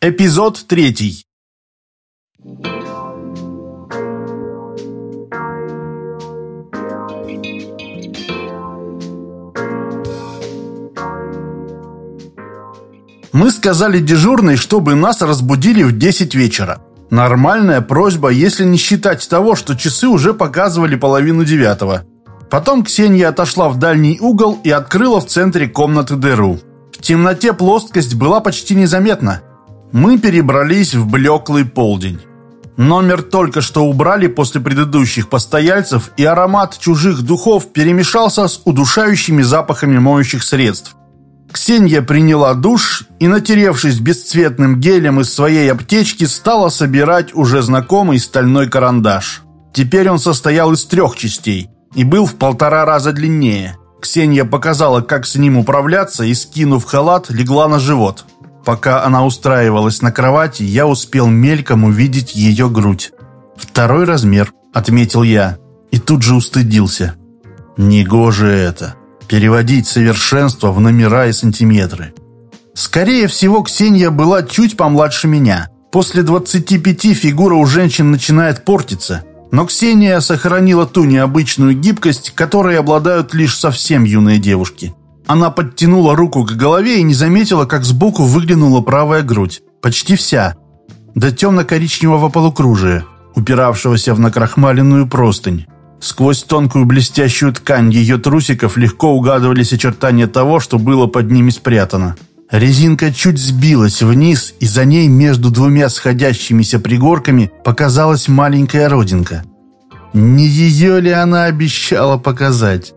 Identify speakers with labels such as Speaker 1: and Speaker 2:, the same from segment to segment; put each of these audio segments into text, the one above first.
Speaker 1: Эпизод третий. Мы сказали дежурной, чтобы нас разбудили в 10 вечера. Нормальная просьба, если не считать того, что часы уже показывали половину девятого. Потом Ксения отошла в дальний угол и открыла в центре комнаты дыру. В темноте плоскость была почти незаметна. Мы перебрались в блеклый полдень. Номер только что убрали после предыдущих постояльцев, и аромат чужих духов перемешался с удушающими запахами моющих средств. Ксения приняла душ и, натеревшись бесцветным гелем из своей аптечки, стала собирать уже знакомый стальной карандаш. Теперь он состоял из трех частей и был в полтора раза длиннее. Ксения показала, как с ним управляться, и, скинув халат, легла на живот – Пока она устраивалась на кровати, я успел мельком увидеть ее грудь. «Второй размер», — отметил я, и тут же устыдился. «Негоже это. Переводить совершенство в номера и сантиметры». Скорее всего, Ксения была чуть помладше меня. После 25 фигура у женщин начинает портиться. Но Ксения сохранила ту необычную гибкость, которой обладают лишь совсем юные девушки. Она подтянула руку к голове и не заметила, как сбоку выглянула правая грудь. Почти вся. До темно-коричневого полукружия, упиравшегося в накрахмаленную простынь. Сквозь тонкую блестящую ткань ее трусиков легко угадывались очертания того, что было под ними спрятано. Резинка чуть сбилась вниз, и за ней между двумя сходящимися пригорками показалась маленькая родинка. Не ее ли она обещала показать?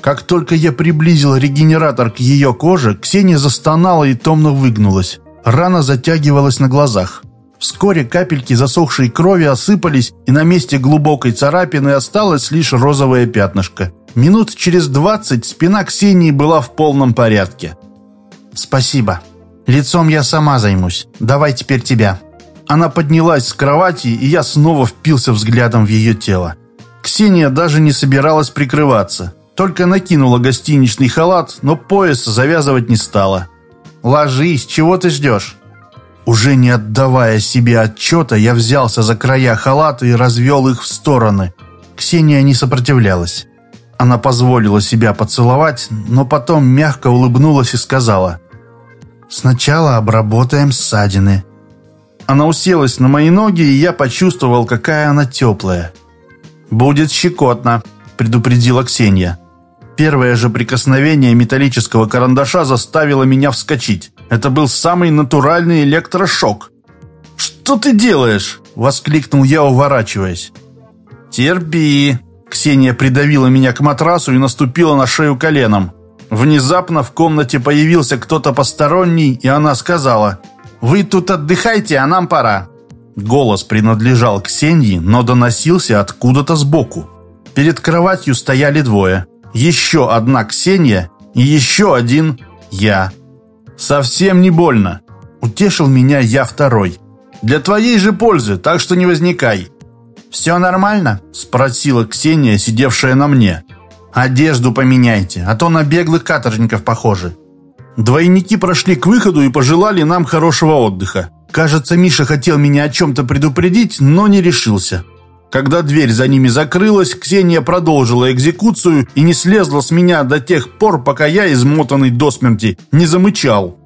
Speaker 1: Как только я приблизил регенератор к ее коже, Ксения застонала и томно выгнулась. Рана затягивалась на глазах. Вскоре капельки засохшей крови осыпались, и на месте глубокой царапины осталось лишь розовое пятнышко. Минут через двадцать спина Ксении была в полном порядке. «Спасибо. Лицом я сама займусь. Давай теперь тебя». Она поднялась с кровати, и я снова впился взглядом в ее тело. Ксения даже не собиралась прикрываться. Только накинула гостиничный халат, но пояс завязывать не стала. «Ложись, чего ты ждешь?» Уже не отдавая себе отчета, я взялся за края халата и развел их в стороны. Ксения не сопротивлялась. Она позволила себя поцеловать, но потом мягко улыбнулась и сказала «Сначала обработаем ссадины». Она уселась на мои ноги, и я почувствовал, какая она теплая. «Будет щекотно», — предупредила Ксения. Первое же прикосновение металлического карандаша заставило меня вскочить. Это был самый натуральный электрошок. «Что ты делаешь?» – воскликнул я, уворачиваясь. «Терпи!» Ксения придавила меня к матрасу и наступила на шею коленом. Внезапно в комнате появился кто-то посторонний, и она сказала «Вы тут отдыхайте, а нам пора». Голос принадлежал Ксении, но доносился откуда-то сбоку. Перед кроватью стояли двое – еще одна Ксения и еще один я. Совсем не больно. Утешил меня я второй. Для твоей же пользы, так что не возникай. «Все нормально?» – спросила Ксения, сидевшая на мне. «Одежду поменяйте, а то на беглых каторжников похожи». Двойники прошли к выходу и пожелали нам хорошего отдыха. Кажется, Миша хотел меня о чем-то предупредить, но не решился. Когда дверь за ними закрылась, Ксения продолжила экзекуцию и не слезла с меня до тех пор, пока я, измотанный до смерти, не замычал.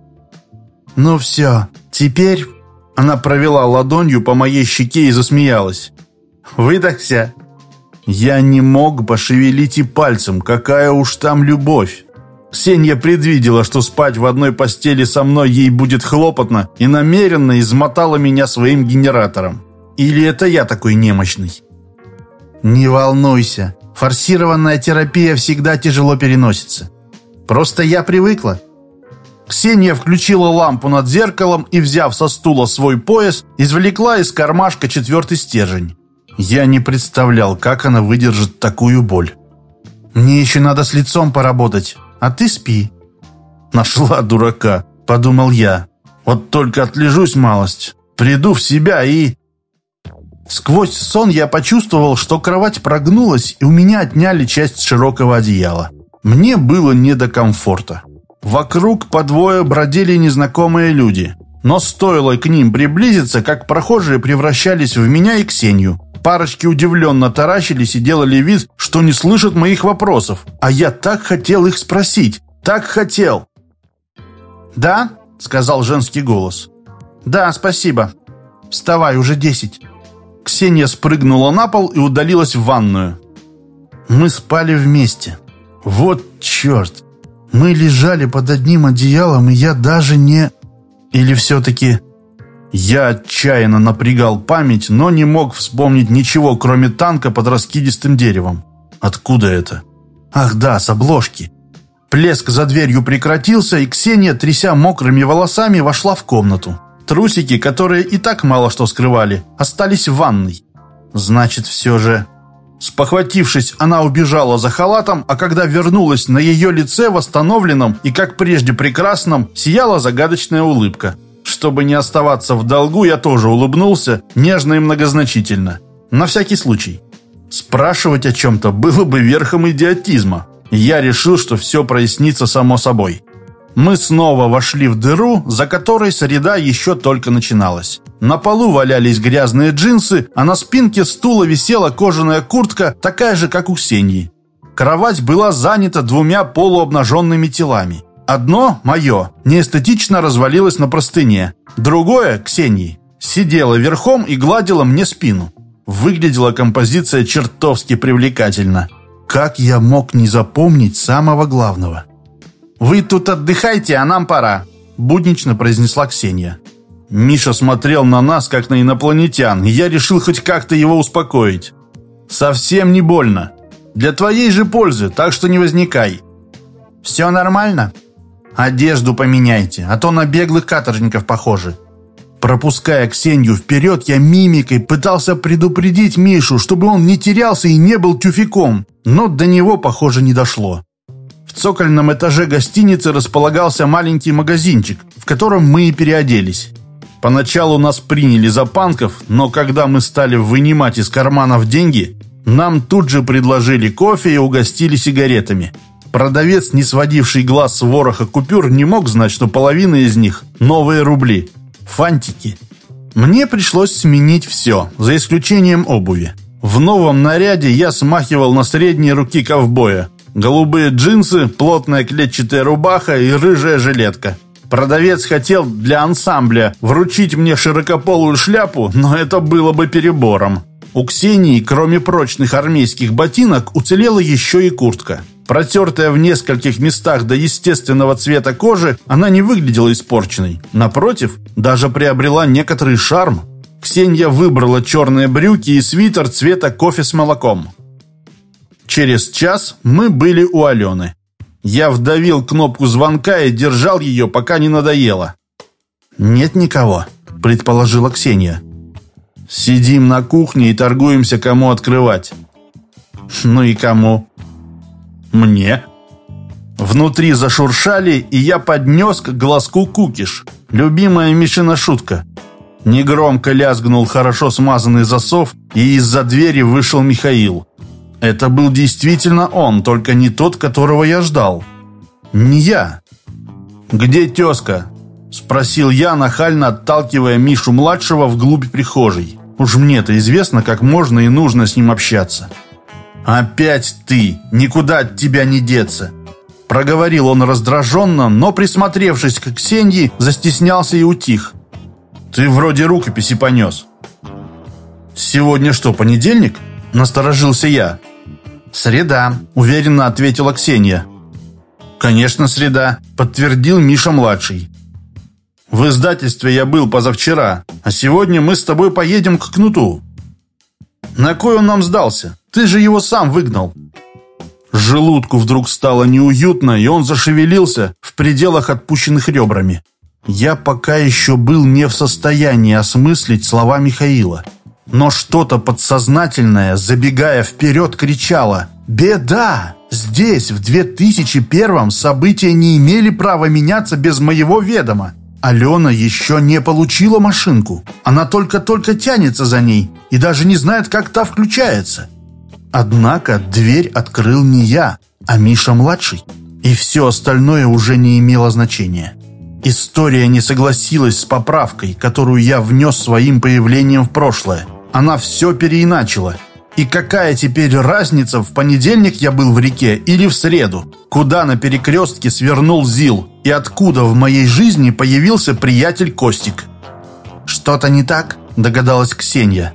Speaker 1: «Ну все, теперь...» Она провела ладонью по моей щеке и засмеялась. «Выдохся!» Я не мог пошевелить и пальцем, какая уж там любовь. Ксения предвидела, что спать в одной постели со мной ей будет хлопотно, и намеренно измотала меня своим генератором. Или это я такой немощный? Не волнуйся. Форсированная терапия всегда тяжело переносится. Просто я привыкла. Ксения включила лампу над зеркалом и, взяв со стула свой пояс, извлекла из кармашка четвертый стержень. Я не представлял, как она выдержит такую боль. «Мне еще надо с лицом поработать, а ты спи». «Нашла дурака», — подумал я. «Вот только отлежусь малость, приду в себя и...» Сквозь сон я почувствовал, что кровать прогнулась, и у меня отняли часть широкого одеяла. Мне было не до комфорта. Вокруг по двое бродили незнакомые люди. Но стоило к ним приблизиться, как прохожие превращались в меня и Ксению. Парочки удивленно таращились и делали вид, что не слышат моих вопросов. А я так хотел их спросить. Так хотел. «Да?» — сказал женский голос. «Да, спасибо. Вставай, уже десять». Ксения спрыгнула на пол и удалилась в ванную. Мы спали вместе. Вот черт! Мы лежали под одним одеялом, и я даже не... Или все-таки... Я отчаянно напрягал память, но не мог вспомнить ничего, кроме танка под раскидистым деревом. Откуда это? Ах да, с обложки. Плеск за дверью прекратился, и Ксения, тряся мокрыми волосами, вошла в комнату. Трусики, которые и так мало что скрывали, остались в ванной. Значит, все же... Спохватившись, она убежала за халатом, а когда вернулась, на ее лице, восстановленном и, как прежде, прекрасном, сияла загадочная улыбка. Чтобы не оставаться в долгу, я тоже улыбнулся, нежно и многозначительно. На всякий случай. Спрашивать о чем-то было бы верхом идиотизма. Я решил, что все прояснится само собой. Мы снова вошли в дыру, за которой среда еще только начиналась. На полу валялись грязные джинсы, а на спинке стула висела кожаная куртка, такая же, как у Ксении. Кровать была занята двумя полуобнаженными телами. Одно, мое, неэстетично развалилось на простыне. Другое, Ксении, сидело верхом и гладило мне спину. Выглядела композиция чертовски привлекательно. Как я мог не запомнить самого главного? «Вы тут отдыхайте, а нам пора», – буднично произнесла Ксения. Миша смотрел на нас, как на инопланетян, и я решил хоть как-то его успокоить. «Совсем не больно. Для твоей же пользы, так что не возникай». «Все нормально?» «Одежду поменяйте, а то на беглых каторжников похожи». Пропуская Ксению вперед, я мимикой пытался предупредить Мишу, чтобы он не терялся и не был тюфяком, но до него, похоже, не дошло. В цокольном этаже гостиницы располагался маленький магазинчик, в котором мы и переоделись. Поначалу нас приняли за панков, но когда мы стали вынимать из карманов деньги, нам тут же предложили кофе и угостили сигаретами. Продавец, не сводивший глаз с вороха купюр, не мог знать, что половина из них – новые рубли. Фантики. Мне пришлось сменить все, за исключением обуви. В новом наряде я смахивал на средние руки ковбоя, Голубые джинсы, плотная клетчатая рубаха и рыжая жилетка. Продавец хотел для ансамбля вручить мне широкополую шляпу, но это было бы перебором. У Ксении, кроме прочных армейских ботинок, уцелела еще и куртка. Протертая в нескольких местах до естественного цвета кожи, она не выглядела испорченной. Напротив, даже приобрела некоторый шарм. Ксения выбрала черные брюки и свитер цвета кофе с молоком. Через час мы были у Алены. Я вдавил кнопку звонка и держал ее, пока не надоело. «Нет никого», — предположила Ксения. «Сидим на кухне и торгуемся, кому открывать». «Ну и кому?» «Мне». Внутри зашуршали, и я поднес к глазку кукиш. Любимая Мишина шутка. Негромко лязгнул хорошо смазанный засов, и из-за двери вышел Михаил. Это был действительно он, только не тот, которого я ждал. Не я. «Где тезка?» Спросил я, нахально отталкивая Мишу-младшего вглубь прихожей. Уж мне-то известно, как можно и нужно с ним общаться. «Опять ты! Никуда от тебя не деться!» Проговорил он раздраженно, но, присмотревшись к Ксении, застеснялся и утих. «Ты вроде рукописи понес». «Сегодня что, понедельник?» Насторожился я. «Среда», — уверенно ответила Ксения. «Конечно, среда», — подтвердил Миша-младший. «В издательстве я был позавчера, а сегодня мы с тобой поедем к Кнуту». «На кой он нам сдался? Ты же его сам выгнал». Желудку вдруг стало неуютно, и он зашевелился в пределах отпущенных ребрами. Я пока еще был не в состоянии осмыслить слова Михаила. Но что-то подсознательное, забегая вперед, кричало «Беда! Здесь, в 2001-м, события не имели права меняться без моего ведома. Алена еще не получила машинку. Она только-только тянется за ней и даже не знает, как та включается. Однако дверь открыл не я, а Миша-младший. И все остальное уже не имело значения. История не согласилась с поправкой, которую я внес своим появлением в прошлое. Она все переиначила. И какая теперь разница, в понедельник я был в реке или в среду? Куда на перекрестке свернул Зил? И откуда в моей жизни появился приятель Костик? «Что-то не так?» – догадалась Ксения.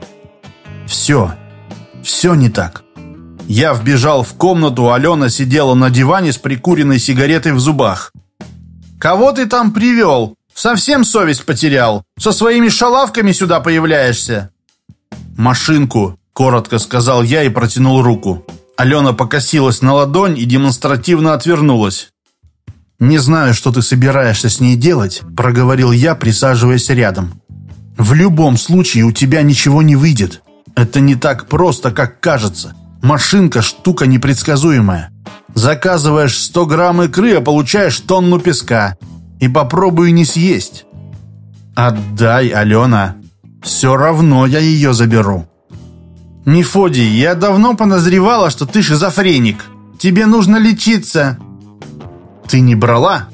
Speaker 1: «Все. Все не так». Я вбежал в комнату, Алена сидела на диване с прикуренной сигаретой в зубах. «Кого ты там привел? Совсем совесть потерял? Со своими шалавками сюда появляешься?» «Машинку», — коротко сказал я и протянул руку. Алена покосилась на ладонь и демонстративно отвернулась. «Не знаю, что ты собираешься с ней делать», — проговорил я, присаживаясь рядом. «В любом случае у тебя ничего не выйдет. Это не так просто, как кажется. Машинка – штука непредсказуемая. Заказываешь 100 грамм икры, а получаешь тонну песка. И попробуй не съесть. Отдай, Алена. Все равно я ее заберу. Мефодий, я давно подозревала, что ты шизофреник. Тебе нужно лечиться. Ты не брала?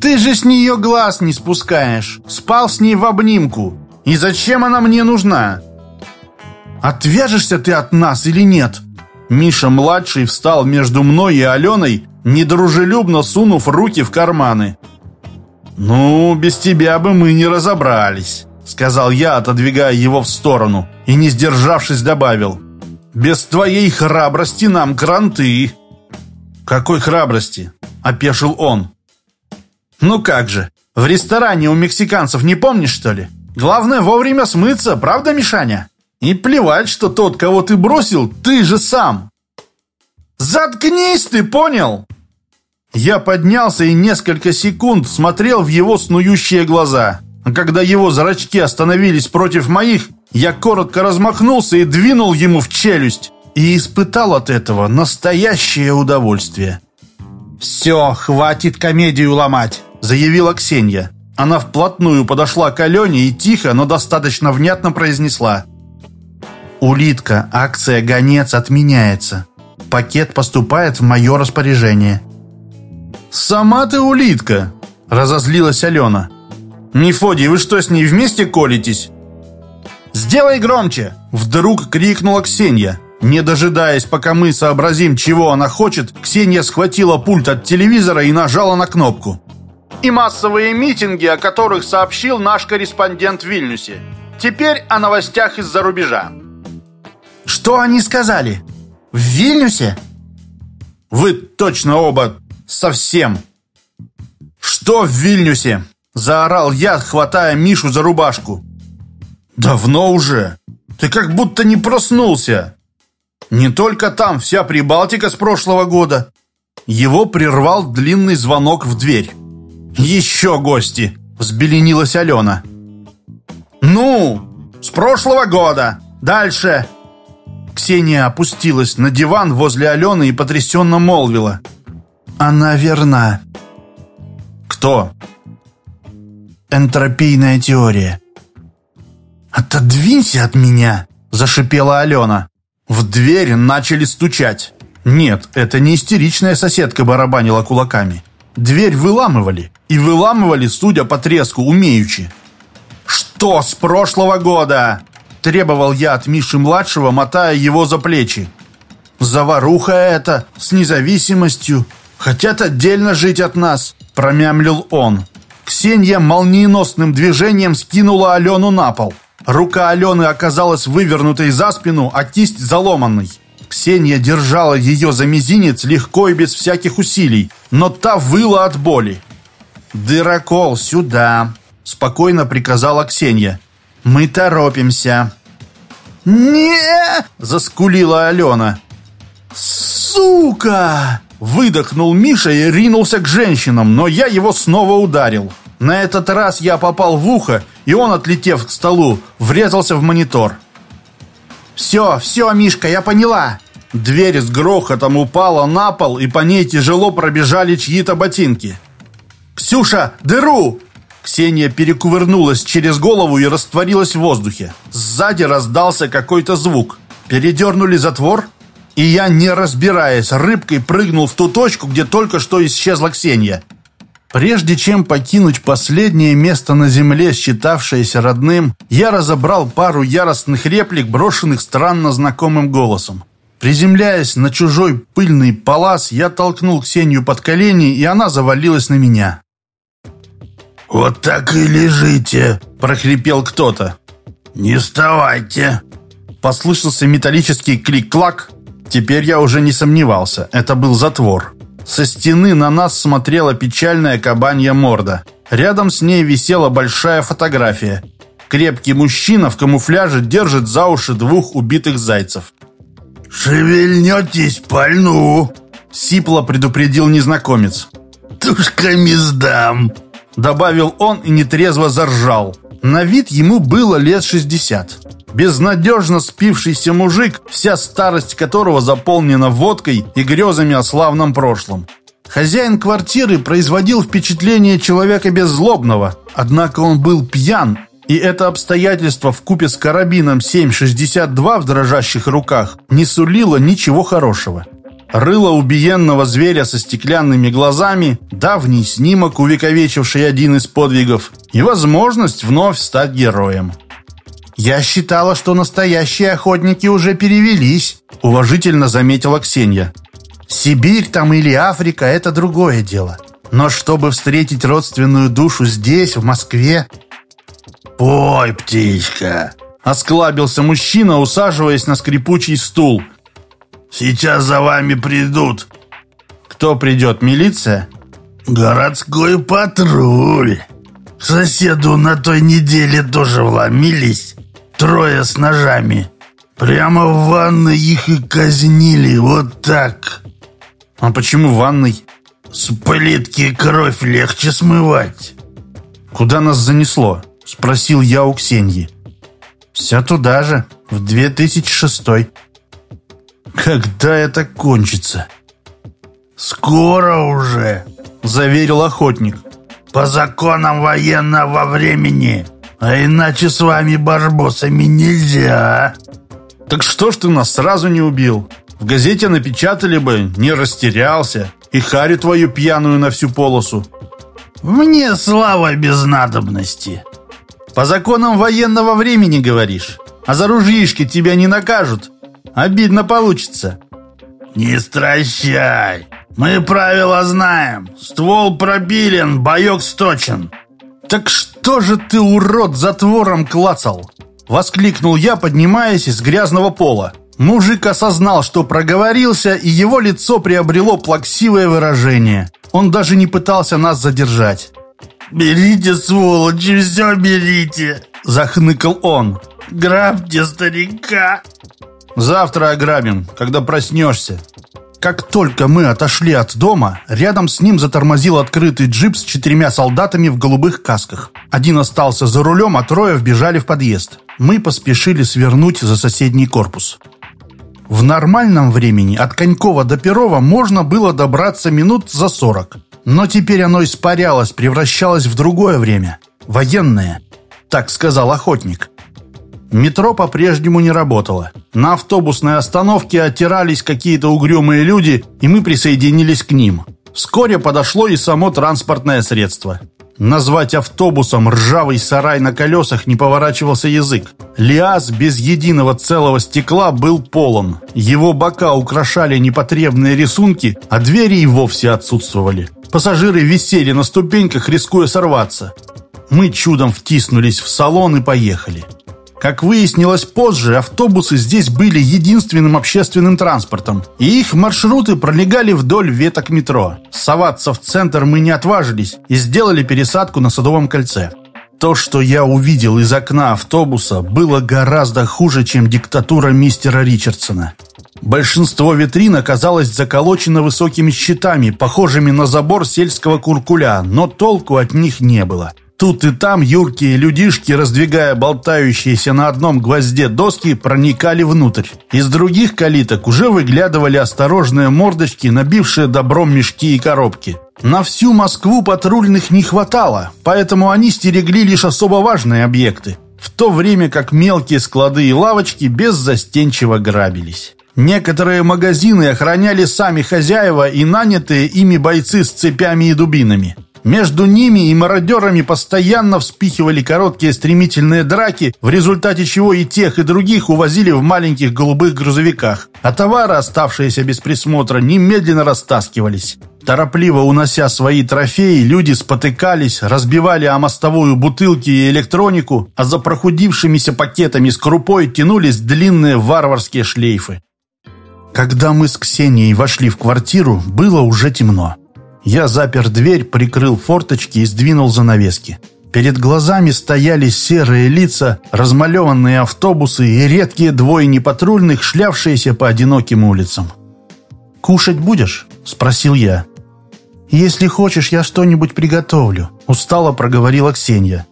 Speaker 1: Ты же с нее глаз не спускаешь. Спал с ней в обнимку. И зачем она мне нужна? Отвяжешься ты от нас или нет? Миша-младший встал между мной и Аленой, недружелюбно сунув руки в карманы. «Ну, без тебя бы мы не разобрались», — сказал я, отодвигая его в сторону, и, не сдержавшись, добавил. «Без твоей храбрости нам кранты». «Какой храбрости?» — опешил он. «Ну как же, в ресторане у мексиканцев не помнишь, что ли? Главное вовремя смыться, правда, Мишаня?» И плевать, что тот, кого ты бросил, ты же сам. Заткнись ты, понял? Я поднялся и несколько секунд смотрел в его снующие глаза. Когда его зрачки остановились против моих, я коротко размахнулся и двинул ему в челюсть. И испытал от этого настоящее удовольствие. «Все, хватит комедию ломать», — заявила Ксения. Она вплотную подошла к Алене и тихо, но достаточно внятно произнесла. «Улитка, акция «Гонец» отменяется. Пакет поступает в мое распоряжение». «Сама ты улитка!» – разозлилась Алена. «Мефодий, вы что, с ней вместе колитесь?» «Сделай громче!» – вдруг крикнула Ксения. Не дожидаясь, пока мы сообразим, чего она хочет, Ксения схватила пульт от телевизора и нажала на кнопку. «И массовые митинги, о которых сообщил наш корреспондент в Вильнюсе. Теперь о новостях из-за рубежа. Что они сказали? В Вильнюсе? Вы точно оба совсем. Что в Вильнюсе? Заорал я, хватая Мишу за рубашку. Давно уже. Ты как будто не проснулся. Не только там, вся Прибалтика с прошлого года. Его прервал длинный звонок в дверь. «Еще гости!» – взбеленилась Алена. «Ну, с прошлого года. Дальше!» Ксения опустилась на диван возле Алены и потрясенно молвила. «Она верна». «Кто?» «Энтропийная теория». «Отодвинься от меня!» – зашипела Алена. В дверь начали стучать. Нет, это не истеричная соседка барабанила кулаками. Дверь выламывали. И выламывали, судя по треску, умеючи. «Что с прошлого года?» Требовал я от Миши-младшего, мотая его за плечи. «Заваруха это, с независимостью. Хотят отдельно жить от нас», – промямлил он. Ксения молниеносным движением скинула Алену на пол. Рука Алены оказалась вывернутой за спину, а кисть заломанной. Ксения держала ее за мизинец легко и без всяких усилий, но та выла от боли. «Дырокол, сюда!» – спокойно приказала Ксения. «Мы торопимся!» Не заскулила Алена. «Сука!» Выдохнул Миша и ринулся к женщинам, но я его снова ударил. На этот раз я попал в ухо, и он, отлетев к столу, врезался в монитор. «Все, все, Мишка, я поняла!» Дверь с грохотом упала на пол, и по ней тяжело пробежали чьи-то ботинки. «Ксюша, дыру!» Ксения перекувырнулась через голову и растворилась в воздухе. Сзади раздался какой-то звук. Передернули затвор, и я, не разбираясь, рыбкой прыгнул в ту точку, где только что исчезла Ксения. Прежде чем покинуть последнее место на земле, считавшееся родным, я разобрал пару яростных реплик, брошенных странно знакомым голосом. Приземляясь на чужой пыльный палас, я толкнул Ксению под колени, и она завалилась на меня.
Speaker 2: «Вот так и лежите!»
Speaker 1: – прохрипел кто-то.
Speaker 2: «Не вставайте!»
Speaker 1: Послышался металлический клик-клак. Теперь я уже не сомневался. Это был затвор. Со стены на нас смотрела печальная кабанья морда. Рядом с ней висела большая фотография. Крепкий мужчина в камуфляже держит за уши двух убитых зайцев.
Speaker 2: «Шевельнетесь, пальну!»
Speaker 1: Сипло предупредил незнакомец.
Speaker 2: «Тушками сдам!»
Speaker 1: Добавил он и нетрезво заржал. На вид ему было лет шестьдесят. Безнадежно спившийся мужик, вся старость которого заполнена водкой и грезами о славном прошлом. Хозяин квартиры производил впечатление человека беззлобного, однако он был пьян, и это обстоятельство в купе с карабином 7,62 в дрожащих руках не сулило ничего хорошего. Рыло убиенного зверя со стеклянными глазами, давний снимок, увековечивший один из подвигов, и возможность вновь стать героем. «Я считала, что настоящие охотники уже перевелись», — уважительно заметила Ксения. «Сибирь там или Африка — это другое дело. Но чтобы встретить родственную душу здесь, в Москве...»
Speaker 2: «Пой, птичка!»
Speaker 1: — осклабился мужчина, усаживаясь на скрипучий стул.
Speaker 2: «Сейчас за вами придут».
Speaker 1: «Кто придет, милиция?»
Speaker 2: «Городской патруль. К соседу на той неделе тоже вломились». Трое с ножами. Прямо в ванной их и казнили, вот так.
Speaker 1: А почему в ванной?
Speaker 2: С плитки кровь легче смывать.
Speaker 1: Куда нас занесло? Спросил я у Ксеньи. Все туда же, в 2006 Когда это кончится?
Speaker 2: Скоро уже,
Speaker 1: заверил охотник.
Speaker 2: По законам военного времени. А иначе с вами, барбосами, нельзя.
Speaker 1: Так что ж ты нас сразу не убил? В газете напечатали бы, не растерялся. И харю твою пьяную на всю полосу.
Speaker 2: Мне слава без надобности.
Speaker 1: По законам военного времени говоришь. А за ружьишки тебя не накажут. Обидно получится.
Speaker 2: Не стращай. Мы правила знаем. Ствол пробилен, боек сточен.
Speaker 1: «Так что же ты, урод, затвором клацал?» Воскликнул я, поднимаясь из грязного пола. Мужик осознал, что проговорился, и его лицо приобрело плаксивое выражение. Он даже не пытался нас задержать.
Speaker 2: «Берите, сволочи, все берите!»
Speaker 1: Захныкал он.
Speaker 2: «Грабьте старика!»
Speaker 1: «Завтра ограбим, когда проснешься», как только мы отошли от дома, рядом с ним затормозил открытый джип с четырьмя солдатами в голубых касках. Один остался за рулем, а трое вбежали в подъезд. Мы поспешили свернуть за соседний корпус. В нормальном времени от Конькова до Перова можно было добраться минут за сорок. Но теперь оно испарялось, превращалось в другое время. Военное, так сказал охотник. Метро по-прежнему не работало. На автобусной остановке оттирались какие-то угрюмые люди, и мы присоединились к ним. Вскоре подошло и само транспортное средство. Назвать автобусом ржавый сарай на колесах не поворачивался язык. Лиаз без единого целого стекла был полон. Его бока украшали непотребные рисунки, а двери и вовсе отсутствовали. Пассажиры висели на ступеньках, рискуя сорваться. Мы чудом втиснулись в салон и поехали. Как выяснилось позже, автобусы здесь были единственным общественным транспортом, и их маршруты пролегали вдоль веток метро. Соваться в центр мы не отважились и сделали пересадку на Садовом кольце. То, что я увидел из окна автобуса, было гораздо хуже, чем диктатура мистера Ричардсона. Большинство витрин оказалось заколочено высокими щитами, похожими на забор сельского куркуля, но толку от них не было. Тут и там юркие людишки, раздвигая болтающиеся на одном гвозде доски, проникали внутрь. Из других калиток уже выглядывали осторожные мордочки, набившие добром мешки и коробки. На всю Москву патрульных не хватало, поэтому они стерегли лишь особо важные объекты, в то время как мелкие склады и лавочки беззастенчиво грабились. Некоторые магазины охраняли сами хозяева и нанятые ими бойцы с цепями и дубинами. Между ними и мародерами постоянно вспихивали короткие стремительные драки, в результате чего и тех, и других увозили в маленьких голубых грузовиках, а товары, оставшиеся без присмотра, немедленно растаскивались. Торопливо унося свои трофеи, люди спотыкались, разбивали о мостовую бутылки и электронику, а за прохудившимися пакетами с крупой тянулись длинные варварские шлейфы. Когда мы с Ксенией вошли в квартиру, было уже темно. Я запер дверь, прикрыл форточки и сдвинул занавески. Перед глазами стояли серые лица, размалеванные автобусы и редкие двойни патрульных, шлявшиеся по одиноким улицам. «Кушать будешь?» – спросил я. «Если хочешь, я что-нибудь приготовлю», – устало проговорила Ксения.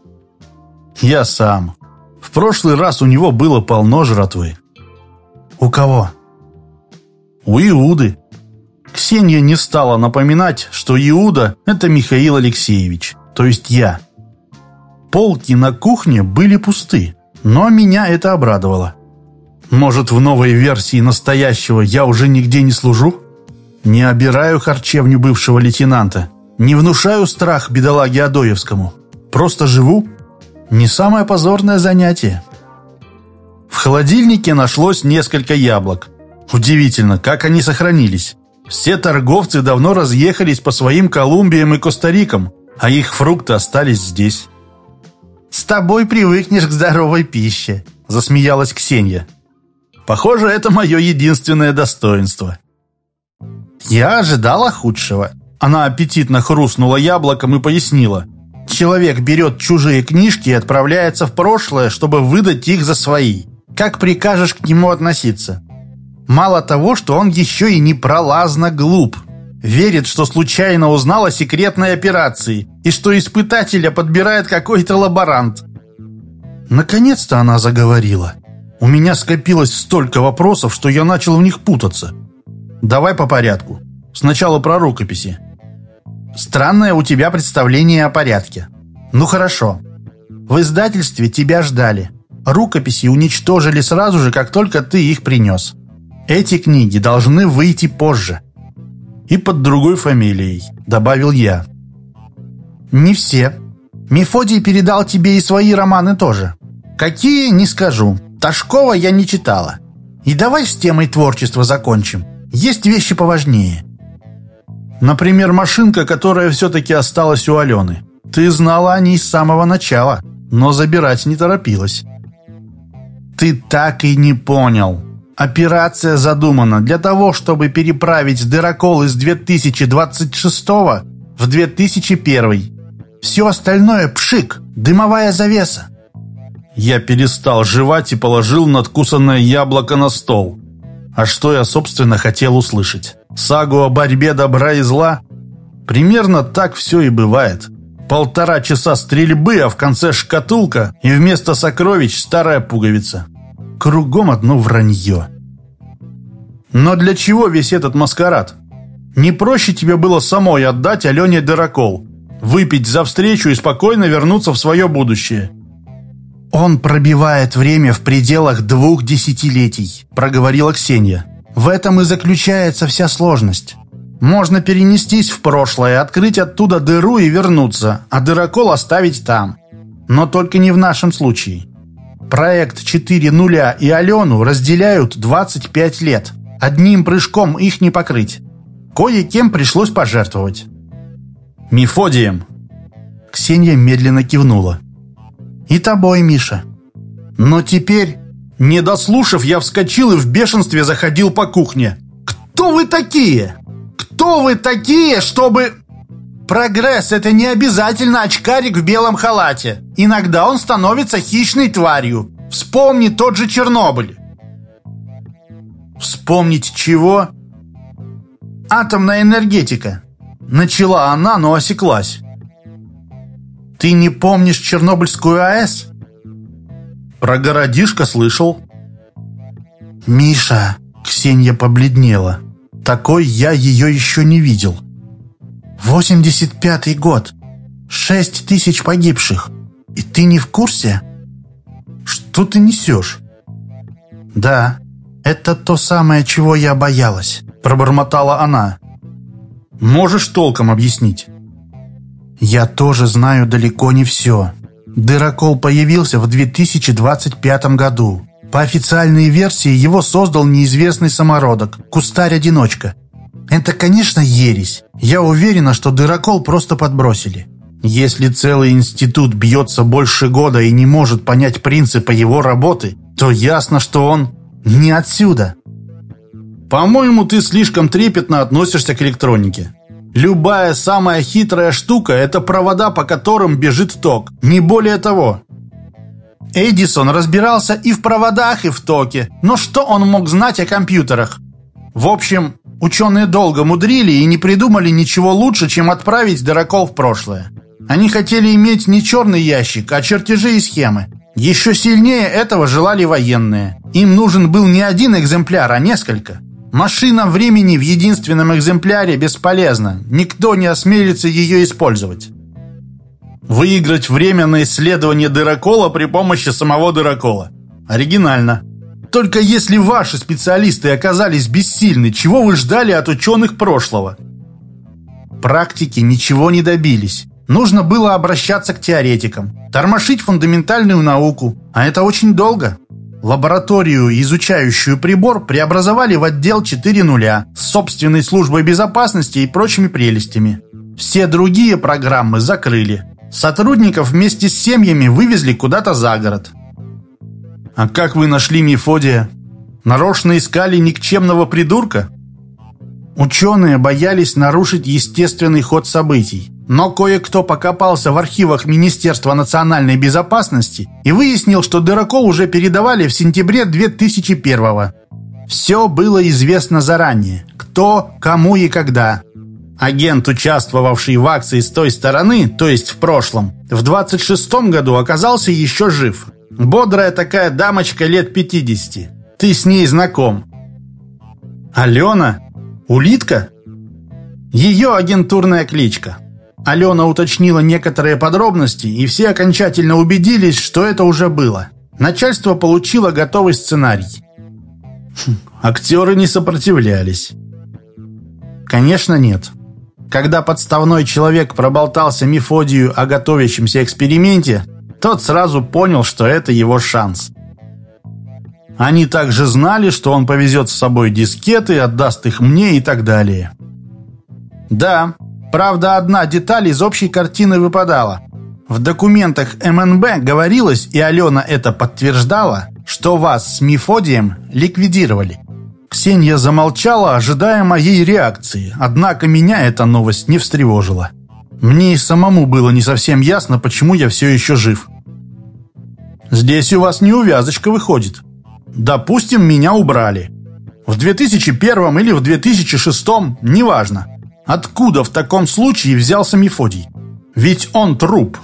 Speaker 1: «Я сам. В прошлый раз у него было полно жратвы». «У кого?» «У Иуды». Ксения не стала напоминать, что Иуда – это Михаил Алексеевич, то есть я. Полки на кухне были пусты, но меня это обрадовало. Может, в новой версии настоящего я уже нигде не служу? Не обираю харчевню бывшего лейтенанта. Не внушаю страх бедолаге Адоевскому. Просто живу. Не самое позорное занятие. В холодильнике нашлось несколько яблок. Удивительно, как они сохранились. Все торговцы давно разъехались по своим Колумбиям и Коста-Рикам, а их фрукты остались здесь. «С тобой привыкнешь к здоровой пище», – засмеялась Ксения. «Похоже, это мое единственное достоинство». Я ожидала худшего. Она аппетитно хрустнула яблоком и пояснила. Человек берет чужие книжки и отправляется в прошлое, чтобы выдать их за свои. Как прикажешь к нему относиться? Мало того, что он еще и непролазно глуп. Верит, что случайно узнал о секретной операции и что испытателя подбирает какой-то лаборант. Наконец-то она заговорила. У меня скопилось столько вопросов, что я начал в них путаться. Давай по порядку. Сначала про рукописи. Странное у тебя представление о порядке. Ну хорошо. В издательстве тебя ждали. Рукописи уничтожили сразу же, как только ты их принес. Эти книги должны выйти позже. И под другой фамилией, добавил я. Не все. Мефодий передал тебе и свои романы тоже. Какие, не скажу. Ташкова я не читала. И давай с темой творчества закончим. Есть вещи поважнее. Например, машинка, которая все-таки осталась у Алены. Ты знала о ней с самого начала, но забирать не торопилась. Ты так и не понял. Операция задумана для того, чтобы переправить дырокол из 2026 в 2001. Все остальное пшик, дымовая завеса. Я перестал жевать и положил надкусанное яблоко на стол. А что я, собственно, хотел услышать? Сагу о борьбе добра и зла? Примерно так все и бывает. Полтора часа стрельбы, а в конце шкатулка, и вместо сокровищ старая пуговица. Кругом одно вранье. Но для чего весь этот маскарад? Не проще тебе было самой отдать Алене Дырокол, выпить за встречу и спокойно вернуться в свое будущее. «Он пробивает время в пределах двух десятилетий», — проговорила Ксения. «В этом и заключается вся сложность. Можно перенестись в прошлое, открыть оттуда дыру и вернуться, а дырокол оставить там. Но только не в нашем случае. Проект 4 нуля и Алену разделяют 25 лет. Одним прыжком их не покрыть. Кое-кем пришлось пожертвовать». «Мефодием!» Ксения медленно кивнула. И тобой, Миша. Но теперь, не дослушав, я вскочил и в бешенстве заходил по кухне. Кто вы такие? Кто вы такие, чтобы... Прогресс – это не обязательно очкарик в белом халате. Иногда он становится хищной тварью. Вспомни тот же Чернобыль. Вспомнить чего? Атомная энергетика. Начала она, но осеклась. Ты не помнишь Чернобыльскую АЭС? Про городишко слышал. Миша, Ксения побледнела. Такой я ее еще не видел. 85-й год. Шесть тысяч погибших. И ты не в курсе? Что ты несешь? Да, это то самое, чего я боялась, пробормотала она. Можешь толком объяснить? Я тоже знаю далеко не все. Дырокол появился в 2025 году. По официальной версии его создал неизвестный самородок, кустарь-одиночка. Это, конечно, ересь. Я уверена, что дырокол просто подбросили. Если целый институт бьется больше года и не может понять принципы его работы, то ясно, что он не отсюда. По-моему, ты слишком трепетно относишься к электронике. Любая самая хитрая штука – это провода, по которым бежит ток. Не более того. Эдисон разбирался и в проводах, и в токе. Но что он мог знать о компьютерах? В общем, ученые долго мудрили и не придумали ничего лучше, чем отправить дырокол в прошлое. Они хотели иметь не черный ящик, а чертежи и схемы. Еще сильнее этого желали военные. Им нужен был не один экземпляр, а несколько. Машина времени в единственном экземпляре бесполезна. Никто не осмелится ее использовать. Выиграть время на исследование дырокола при помощи самого дырокола. Оригинально. Только если ваши специалисты оказались бессильны, чего вы ждали от ученых прошлого? Практики ничего не добились. Нужно было обращаться к теоретикам, тормошить фундаментальную науку, а это очень долго. Лабораторию, изучающую прибор, преобразовали в отдел 4.0 с собственной службой безопасности и прочими прелестями. Все другие программы закрыли. Сотрудников вместе с семьями вывезли куда-то за город. А как вы нашли Мефодия? Нарочно искали никчемного придурка? Ученые боялись нарушить естественный ход событий. Но кое-кто покопался в архивах Министерства национальной безопасности и выяснил, что дырокол уже передавали в сентябре 2001-го. Все было известно заранее. Кто, кому и когда. Агент, участвовавший в акции с той стороны, то есть в прошлом, в 26-м году оказался еще жив. Бодрая такая дамочка лет 50. Ты с ней знаком. Алена? Улитка? Ее агентурная кличка. Алена уточнила некоторые подробности, и все окончательно убедились, что это уже было. Начальство получило готовый сценарий. Хм, актеры не сопротивлялись. Конечно, нет. Когда подставной человек проболтался Мефодию о готовящемся эксперименте, тот сразу понял, что это его шанс. Они также знали, что он повезет с собой дискеты, отдаст их мне и так далее. Да, Правда, одна деталь из общей картины выпадала. В документах МНБ говорилось, и Алена это подтверждала, что вас с Мефодием ликвидировали. Ксения замолчала, ожидая моей реакции, однако меня эта новость не встревожила. Мне и самому было не совсем ясно, почему я все еще жив. Здесь у вас неувязочка выходит. Допустим, меня убрали. В 2001 или в 2006, неважно. Откуда в таком случае взялся Мефодий? Ведь он труп.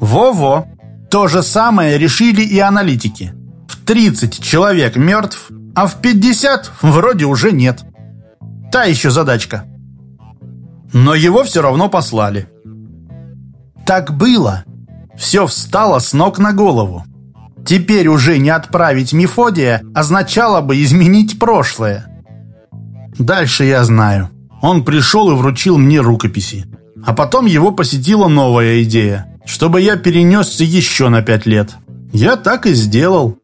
Speaker 1: Во-во. То же самое решили и аналитики. В 30 человек мертв, а в 50 вроде уже нет. Та еще задачка. Но его все равно послали. Так было. Все встало с ног на голову. Теперь уже не отправить Мефодия означало бы изменить прошлое. Дальше я знаю. Он пришел и вручил мне рукописи. А потом его посетила новая идея, чтобы я перенесся еще на пять лет. Я так и сделал.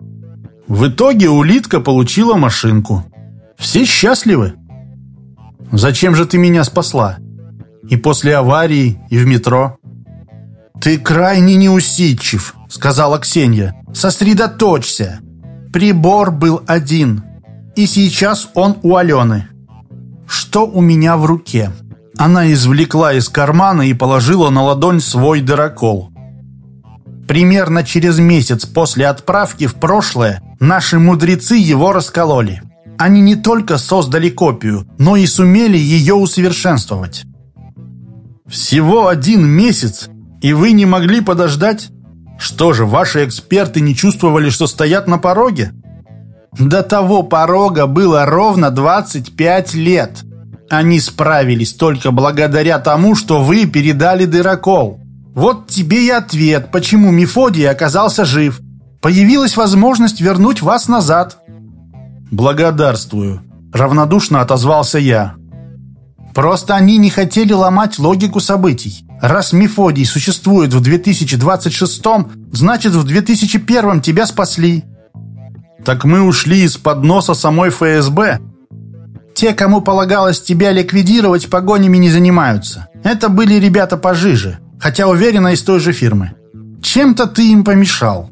Speaker 1: В итоге улитка получила машинку. Все счастливы. Зачем же ты меня спасла? И после аварии, и в метро. Ты крайне неусидчив, сказала Ксения. Сосредоточься. Прибор был один. И сейчас он у Алены что у меня в руке. Она извлекла из кармана и положила на ладонь свой дырокол. Примерно через месяц после отправки в прошлое наши мудрецы его раскололи. Они не только создали копию, но и сумели ее усовершенствовать. Всего один месяц, и вы не могли подождать? Что же, ваши эксперты не чувствовали, что стоят на пороге? До того порога было ровно 25 лет. Они справились только благодаря тому, что вы передали дырокол. Вот тебе и ответ, почему Мефодий оказался жив. Появилась возможность вернуть вас назад. Благодарствую. Равнодушно отозвался я. Просто они не хотели ломать логику событий. Раз Мефодий существует в 2026-м, значит в 2001-м тебя спасли. Так мы ушли из-под носа самой ФСБ. Те, кому полагалось тебя ликвидировать, погонями не занимаются. Это были ребята пожиже, хотя уверенно из той же фирмы. Чем-то ты им помешал.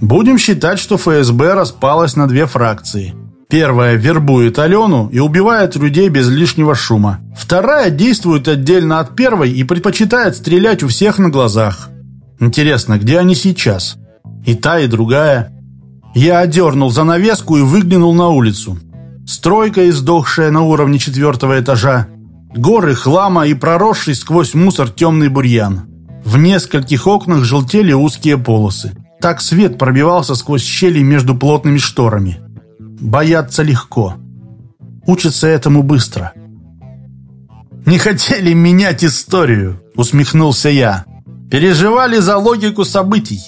Speaker 1: Будем считать, что ФСБ распалась на две фракции. Первая вербует Алену и убивает людей без лишнего шума. Вторая действует отдельно от первой и предпочитает стрелять у всех на глазах. Интересно, где они сейчас? И та, и другая. Я одернул занавеску и выглянул на улицу. Стройка, издохшая на уровне четвертого этажа. Горы хлама и проросший сквозь мусор темный бурьян. В нескольких окнах желтели узкие полосы. Так свет пробивался сквозь щели между плотными шторами. Бояться легко. Учатся этому быстро. «Не хотели менять историю», — усмехнулся я. «Переживали за логику событий».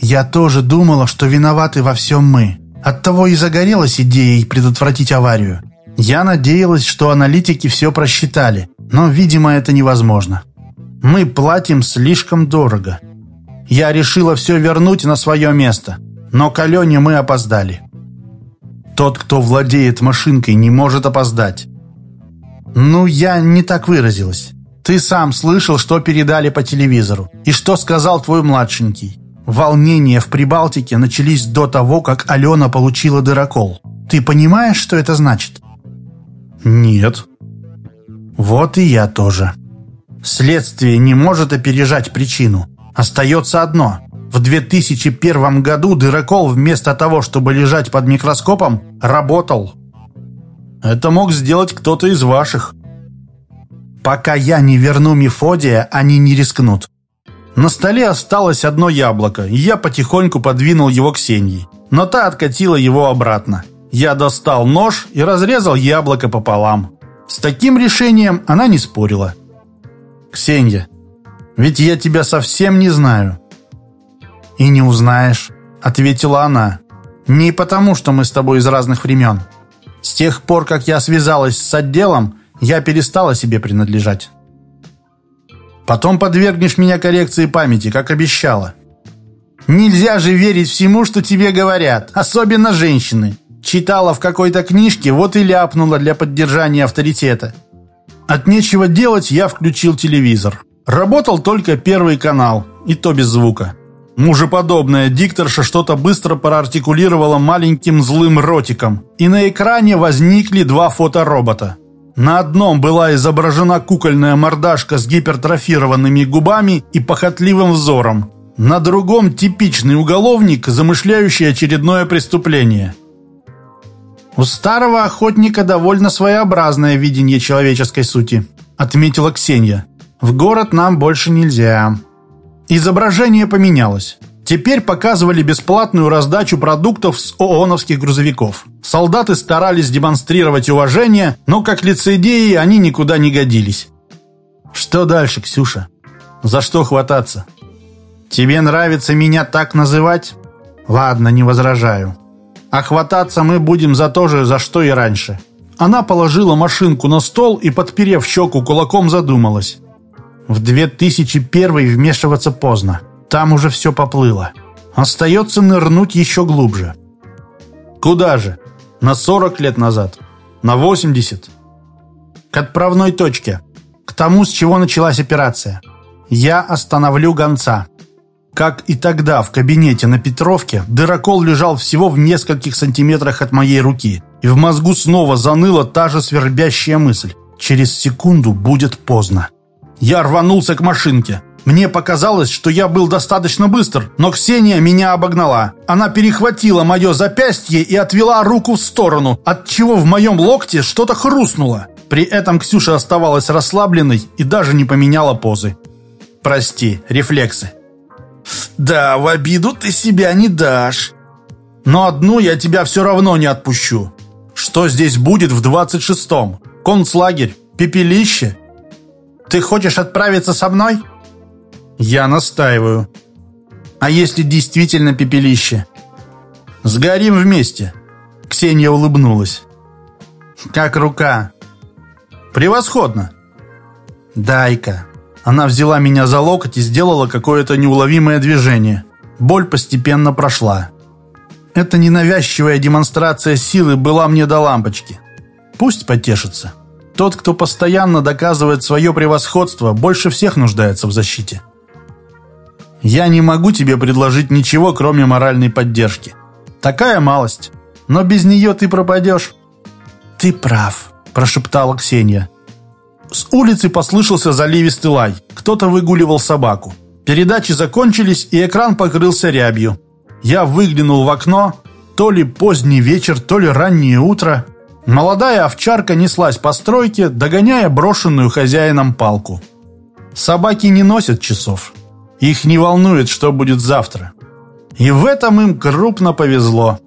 Speaker 1: «Я тоже думала, что виноваты во всем мы. Оттого и загорелась идеей предотвратить аварию. Я надеялась, что аналитики все просчитали, но, видимо, это невозможно. Мы платим слишком дорого. Я решила все вернуть на свое место, но к Алене мы опоздали. Тот, кто владеет машинкой, не может опоздать. Ну, я не так выразилась. Ты сам слышал, что передали по телевизору, и что сказал твой младшенький. Волнения в Прибалтике начались до того, как Алена получила дырокол. Ты понимаешь, что это значит? Нет. Вот и я тоже. Следствие не может опережать причину. Остается одно. В 2001 году дырокол вместо того, чтобы лежать под микроскопом, работал. Это мог сделать кто-то из ваших. Пока я не верну Мефодия, они не рискнут. На столе осталось одно яблоко, и я потихоньку подвинул его к Сенье. Но та откатила его обратно. Я достал нож и разрезал яблоко пополам. С таким решением она не спорила. «Ксенья, ведь я тебя совсем не знаю». «И не узнаешь», — ответила она. «Не потому, что мы с тобой из разных времен. С тех пор, как я связалась с отделом, я перестала себе принадлежать. Потом подвергнешь меня коррекции памяти, как обещала. Нельзя же верить всему, что тебе говорят, особенно женщины. Читала в какой-то книжке, вот и ляпнула для поддержания авторитета. От нечего делать я включил телевизор. Работал только первый канал, и то без звука. Мужеподобная дикторша что-то быстро проартикулировала маленьким злым ротиком, и на экране возникли два фоторобота. На одном была изображена кукольная мордашка с гипертрофированными губами и похотливым взором. На другом типичный уголовник, замышляющий очередное преступление. «У старого охотника довольно своеобразное видение человеческой сути», отметила Ксения. В город нам больше нельзя. Изображение поменялось. Теперь показывали бесплатную раздачу продуктов с ООНовских грузовиков. Солдаты старались демонстрировать уважение, но как лицедеи они никуда не годились. Что дальше, Ксюша? За что хвататься? Тебе нравится меня так называть? Ладно, не возражаю. А хвататься мы будем за то же, за что и раньше. Она положила машинку на стол и, подперев щеку кулаком, задумалась. В 2001 вмешиваться поздно. Там уже все поплыло. Остается нырнуть еще глубже. Куда же? На 40 лет назад? На 80? К отправной точке. К тому, с чего началась операция. Я остановлю гонца. Как и тогда в кабинете на Петровке, дырокол лежал всего в нескольких сантиметрах от моей руки. И в мозгу снова заныла та же свербящая мысль. Через секунду будет поздно. Я рванулся к машинке. Мне показалось, что я был достаточно быстр, но Ксения меня обогнала. Она перехватила мое запястье и отвела руку в сторону, отчего в моем локте что-то хрустнуло. При этом Ксюша оставалась расслабленной и даже не поменяла позы. Прости, рефлексы. Да, в обиду ты себя не дашь. Но одну я тебя все равно не отпущу. Что здесь будет в 26-м? Концлагерь? Пепелище? Ты хочешь отправиться со мной? Я настаиваю. А если действительно пепелище? Сгорим вместе. Ксения улыбнулась. Как рука. Превосходно. «Дай-ка». Она взяла меня за локоть и сделала какое-то неуловимое движение. Боль постепенно прошла. Эта ненавязчивая демонстрация силы была мне до лампочки. Пусть потешится. Тот, кто постоянно доказывает свое превосходство, больше всех нуждается в защите. Я не могу тебе предложить ничего, кроме моральной поддержки. Такая малость. Но без нее ты пропадешь. Ты прав, прошептала Ксения. С улицы послышался заливистый лай. Кто-то выгуливал собаку. Передачи закончились, и экран покрылся рябью. Я выглянул в окно. То ли поздний вечер, то ли раннее утро. Молодая овчарка неслась по стройке, догоняя брошенную хозяином палку. Собаки не носят часов. Их не волнует, что будет завтра. И в этом им крупно повезло.